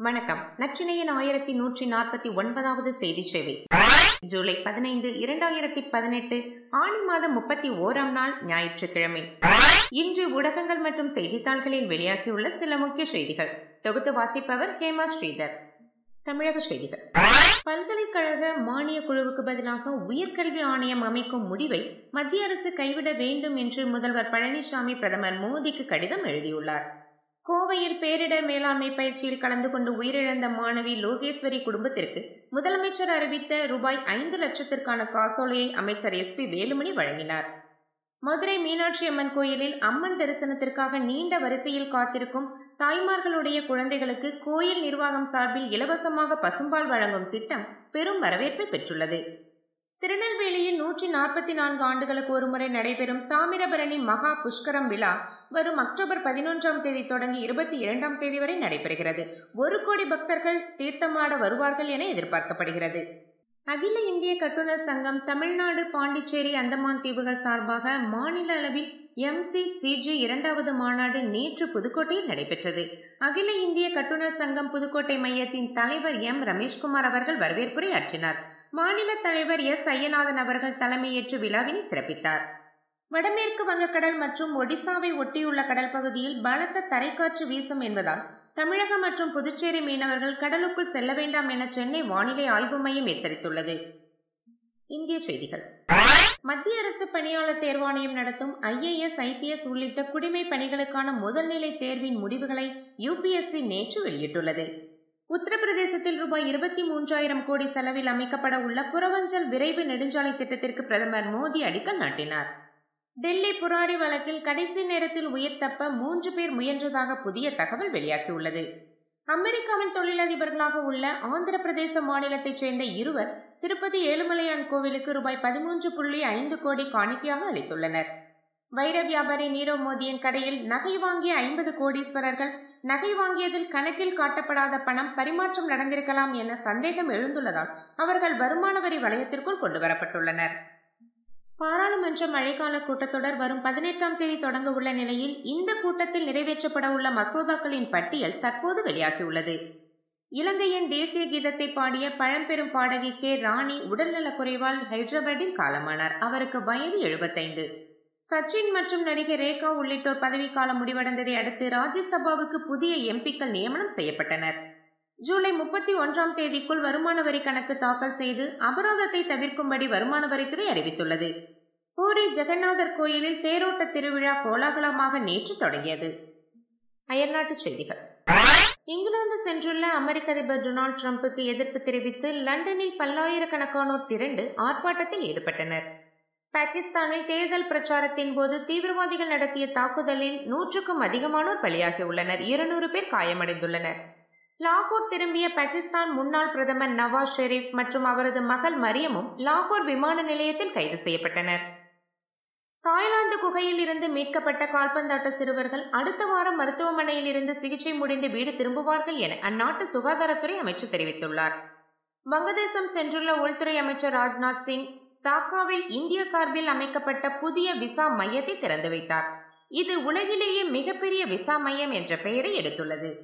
வணக்கம். நச்சினையின் ஆயிரத்தி நூற்றி நாற்பத்தி ஒன்பதாவது செய்தி சேவை. ஜூலை பதினைந்து இரண்டாயிரத்தி பதினெட்டு ஆணி மாதம் முப்பத்தி ஓராம் நாள் ஞாயிற்றுக்கிழமை. இன்று ஊடகங்கள் மற்றும் செய்தித்தாள்களில் வெளியாகியுள்ள சில முக்கிய செய்திகள். தொகுத்து வாசிப்பவர் ஹேமா ஸ்ரீதர். தமிழக செய்திகள். பல்கலைக்கழக மானிய குழுவுக்கு பதிலாக உயர்கல்வி ஆணையம் அமைக்கும் முடிவை மத்திய அரசு கைவிட வேண்டும் என்று முதல்வர் பழனிசாமி பிரதமர் மோடிக்கு கடிதம் எழுதியுள்ளார். கோவையில் பேரிடர் மேலாண்மை பயிற்சியில் கலந்து கொண்டு உயிரிழந்த மாணவி லோகேஸ்வரி குடும்பத்திற்கு முதலமைச்சர் அறிவித்த ரூபாய் ஐந்து லட்சத்திற்கான காசோலையை அமைச்சர் எஸ் பி வேலுமணி வழங்கினார். மதுரை மீனாட்சி அம்மன் கோயிலில் அம்மன் தரிசனத்திற்காக நீண்ட வரிசையில் காத்திருக்கும் தாய்மார்களுடைய குழந்தைகளுக்கு கோயில் நிர்வாகம் சார்பில் இலவசமாக பசும்பால் வழங்கும் திட்டம் பெரும் வரவேற்பை பெற்றுள்ளது. திருநெல்வேலியில் நூற்றி நாற்பத்தி நான்கு ஆண்டுகளுக்கு ஒருமுறை நடைபெறும் தாமிரபரணி மகா புஷ்கரம் விழா வரும் அக்டோபர் பதினொன்றாம் தேதி தொடங்கி இருபத்தி இரண்டாம் தேதி வரை நடைபெறுகிறது. ஒரு கோடி பக்தர்கள் தீர்த்தமாட வருவார்கள் என எதிர்பார்க்கப்படுகிறது. அகில இந்திய கட்டுநர் சங்கம் தமிழ்நாடு பாண்டிச்சேரி அந்தமான் தீவுகள் சார்பாக மாநில அளவில் எம்சி சிஜி இரண்டாவது மாநாடு நேற்று புதுக்கோட்டையில் நடைபெற்றது. அகில இந்திய கட்டுநர் சங்கம் புதுக்கோட்டை மையத்தின் தலைவர் எம். ரமேஷ்குமார் அவர்கள் வரவேற்புரை ஆற்றினார். மாநில தலைவர் எஸ். ஐயநாதன் அவர்கள் தலைமையேற்று விழாவினை சிறப்பித்தார். வடமேற்கு வங்கக்கடல் மற்றும் ஒடிசாவை ஒட்டியுள்ள கடல் பகுதியில் பலத்த தரைக்காற்று வீசும் என்பதால் தமிழகம் மற்றும் புதுச்சேரி மீனவர்கள் கடலுக்குள் செல்ல வேண்டாம் என சென்னை வானிலை ஆய்வு மையம் எச்சரித்துள்ளது. இந்திய செய்திகள். மத்திய அரசு பணியாளர் தேர்வாணையம் நடத்தும் ஐஏஎஸ் ஐபிஎஸ் உள்ளிட்ட குடிமை பணிகளுக்கான முதல்நிலை தேர்வின் முடிவுகளை யுபிஎஸ்சி நேற்று வெளியிட்டுள்ளது. உத்தரப்பிரதேசத்தில் ரூபாய் இருபத்தி மூன்றாயிரம் கோடி செலவில் அமைக்கப்பட உள்ள புறவஞ்சல் விரைவு நெடுஞ்சாலை திட்டத்திற்கு பிரதமர் மோடி அடிக்கல் நாட்டினார். டெல்லி புராரி வழக்கில் கடைசி நேரத்தில் உயிர் தப்ப மூன்று பேர் முயன்றதாக புதிய தகவல் வெளியாகியுள்ளது. அமெரிக்காவில் தொழிலதிபர்களாக உள்ள ஆந்திர பிரதேச மாநிலத்தைச் சேர்ந்த இருவர் திருப்பதி ஏழுமலையான் கோவிலுக்கு ரூபாய் பதிமூன்று புள்ளி ஐந்து கோடி காணிக்கையாக அளித்துள்ளனர். வைர வியாபாரி நீரவ் மோடியின் கடையில் நகை வாங்கிய ஐம்பது கோடீஸ்வரர்கள் நகை வாங்கியதில் கணக்கில் காட்டப்படாத பணம் பரிமாற்றம் நடந்திருக்கலாம் என சந்தேகம் எழுந்துள்ளதால் அவர்கள் வருமான வரி வலயத்திற்குள் கொண்டுவரப்பட்டுள்ளனர் பாராளுமன்ற மழைக்கால கூட்டத்தொடர் வரும் பதினெட்டாம் தேதி தொடங்க உள்ள நிலையில் இந்த கூட்டத்தில் நிறைவேற்றப்பட உள்ள மசோதாக்களின் பட்டியல் தற்போது வெளியாகியுள்ளது. இலங்கையின் தேசிய கீதத்தை பாடிய பழம்பெரும் பாடகி கே ராணி உடல்நலக்குறைவால் ஹைதராபாத்தில் காலமானார். அவருக்கு வயது எழுபத்தைந்து. சச்சின் மற்றும் நடிகை ரேகா உள்ளிட்டோர் பதவிக்காலம் முடிவடைந்ததை அடுத்து ராஜ்யசபாவுக்கு புதிய எம்பிக்கள் நியமனம் செய்யப்பட்டனர். ஜூலை முப்பத்தி ஒன்றாம் தேதிக்குள் வருமான வரி கணக்கு தாக்கல் செய்து அபராதத்தை தவிர்க்கும்படி வருமான வரித்துறை அறிவித்துள்ளது. பூரி ஜெகநாதர் கோயிலில் தேரோட்ட திருவிழா கோலாகலமாக நேற்று தொடங்கியது. அயல்நாட்டு செய்திகள். இங்கிலாந்து சென்றுள்ள அமெரிக்க அதிபர் டொனால்டு டிரம்புக்கு எதிர்ப்பு தெரிவித்து லண்டனில் பல்லாயிரக்கணக்கானோர் திரண்டு ஆர்ப்பாட்டத்தில் ஈடுபட்டனர். பாகிஸ்தானில் தேர்தல் பிரச்சாரத்தின் போது தீவிரவாதிகள் நடத்திய தாக்குதலில் நூற்றுக்கும் அதிகமானோர் பலியாகியுள்ளனர். இருநூறு பேர் காயமடைந்துள்ளனர். லாகூர் திரும்பிய பாகிஸ்தான் முன்னாள் பிரதமர் நவாஸ் ஷெரீப் மற்றும் அவரது மகள் மரியமும் லாகூர் விமான நிலையத்தில் கைது செய்யப்பட்டனர். தாய்லாந்து குகையில் இருந்து மீட்கப்பட்ட கால்பந்தாட்ட சிறுவர்கள் அடுத்த வாரம் மருத்துவமனையில் இருந்து சிகிச்சை முடிந்து வீடு திரும்புவார்கள் என அந்நாட்டு சுகாதாரத்துறை அமைச்சர் தெரிவித்துள்ளார். வங்கதேசம் சென்றுள்ள உள்துறை அமைச்சர் ராஜ்நாத் சிங் தாக்காவில் இந்திய சார்பில் அமைக்கப்பட்ட புதிய விசா மையத்தை திறந்து வைத்தார். இது உலகிலேயே மிகப்பெரிய விசா மையம் என்ற பெயரை எடுத்துள்ளது.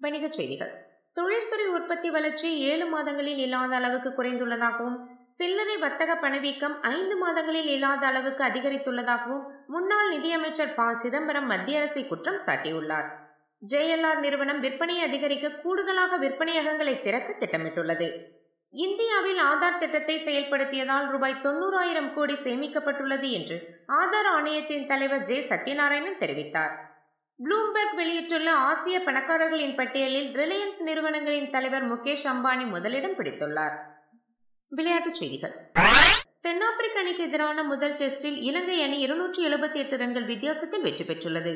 வணிகச் செய்திகள். தொழில்துறை உற்பத்தி வளர்ச்சி ஏழு மாதங்களில் இல்லாத அளவுக்கு குறைந்துள்ளதாகவும் சில்லறை வர்த்தக பணவீக்கம் ஐந்து மாதங்களில் இல்லாத அளவுக்கு அதிகரித்துள்ளதாகவும் முன்னாள் நிதியமைச்சர் ப. சிதம்பரம் மத்திய அரசை குற்றம் சாட்டியுள்ளார். ஜேஎல்ஆர் நிறுவனம் விற்பனையை அதிகரிக்க கூடுதலாக விற்பனையகங்களை திறக்க திட்டமிட்டுள்ளது. இந்தியாவில் ஆதார் திட்டத்தை செயல்படுத்தியதால் ரூபாய் தொண்ணூறாயிரம் கோடி சேமிக்கப்பட்டுள்ளது என்று ஆதார் ஆணையத்தின் தலைவர் ஜே. சத்யநாராயணன் தெரிவித்தார். ப்ளூம்பெர்க் வெளியிட்டுள்ள ஆசிய பணக்காரர்களின் பட்டியலில் ரிலையன்ஸ் நிறுவனங்களின் தலைவர் முகேஷ் அம்பானி முதலிடம் பிடித்துள்ளார். விளையாட்டுச் செய்திகள். தென்னாப்பிரிக்க அணிக்கு எதிரான முதல் டெஸ்டில் இலங்கை அணி இருநூற்றி எழுபத்தி எட்டு ரன்கள் வித்தியாசத்தில் வெற்றி பெற்றுள்ளது.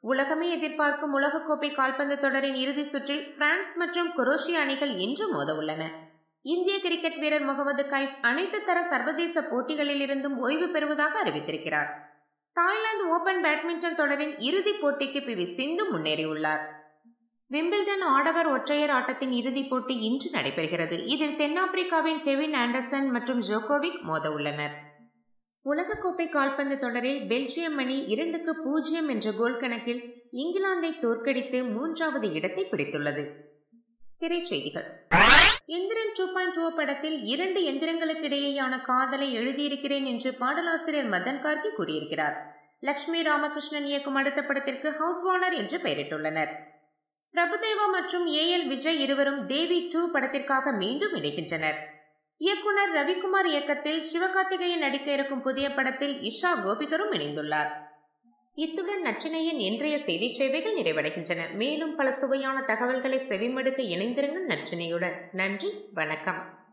உலகமே எதிர்பார்க்கும் உலகக்கோப்பை கால்பந்து தொடரின் இறுதி சுற்றில் பிரான்ஸ் மற்றும் குரோஷியா அணிகள் இன்று மோத உள்ளன இந்திய கிரிக்கெட் வீரர் முகமது கைப் அனைத்து தர சர்வதேச போட்டிகளில் இருந்தும் ஓய்வு பெறுவதாக அறிவித்திருக்கிறார். தாய்லாந்து ஓபன் பேட்மிண்டன் தொடரின் இறுதிப் போட்டிக்கு பி வி சிந்து முன்னேறியுள்ளார். விம்பிள்டன் ஆடவர் ஒற்றையர் ஆட்டத்தின் இறுதிப் போட்டி இன்று நடைபெறுகிறது. இதில் தென்னாப்பிரிக்காவின் கெவின் ஆண்டர்சன் மற்றும் ஜோகோவிக் மோத உள்ளனர் உலகக்கோப்பை கால்பந்து தொடரில் பெல்ஜியம் அணி இரண்டுக்கு பூஜ்ஜியம் என்ற கோல் கணக்கில் இங்கிலாந்தை தோற்கடித்து மூன்றாவது இடத்தை பிடித்துள்ளது. திரைச்செய்திகள் எந்திரன் டூ பாயிண்ட் டூ படத்தில் இரண்டு எந்திரங்களுக்கு இடையேயான காதலை எழுதியிருக்கிறேன் என்று பாடலாசிரியர் மதன் கார்கி கூறியிருக்கிறார். லட்சுமி ராமகிருஷ்ணன் இயக்கும் அடுத்த படத்திற்கு ஹவுஸ் ஓனர் என்று பெயரிட்டுள்ளனர். பிரபுதேவா மற்றும் ஏ எல் விஜய் இருவரும் தேவி டூ படத்திற்காக மீண்டும் இணைகின்றனர். இயக்குனர் ரவிக்குமார் இயக்கத்தில் சிவகார்த்திகேயன் நடிக்க இருக்கும் புதிய படத்தில் இஷா கோபிகரும் இணைந்துள்ளார். இத்துடன் நற்றினையின் இன்றைய செய்தி சேவைகள் நிறைவடைகின்றன. மேலும் பல சுவையான தகவல்களை செவிமடுக்க இணைந்திருங்கள் நற்றினையுடன். நன்றி வணக்கம்.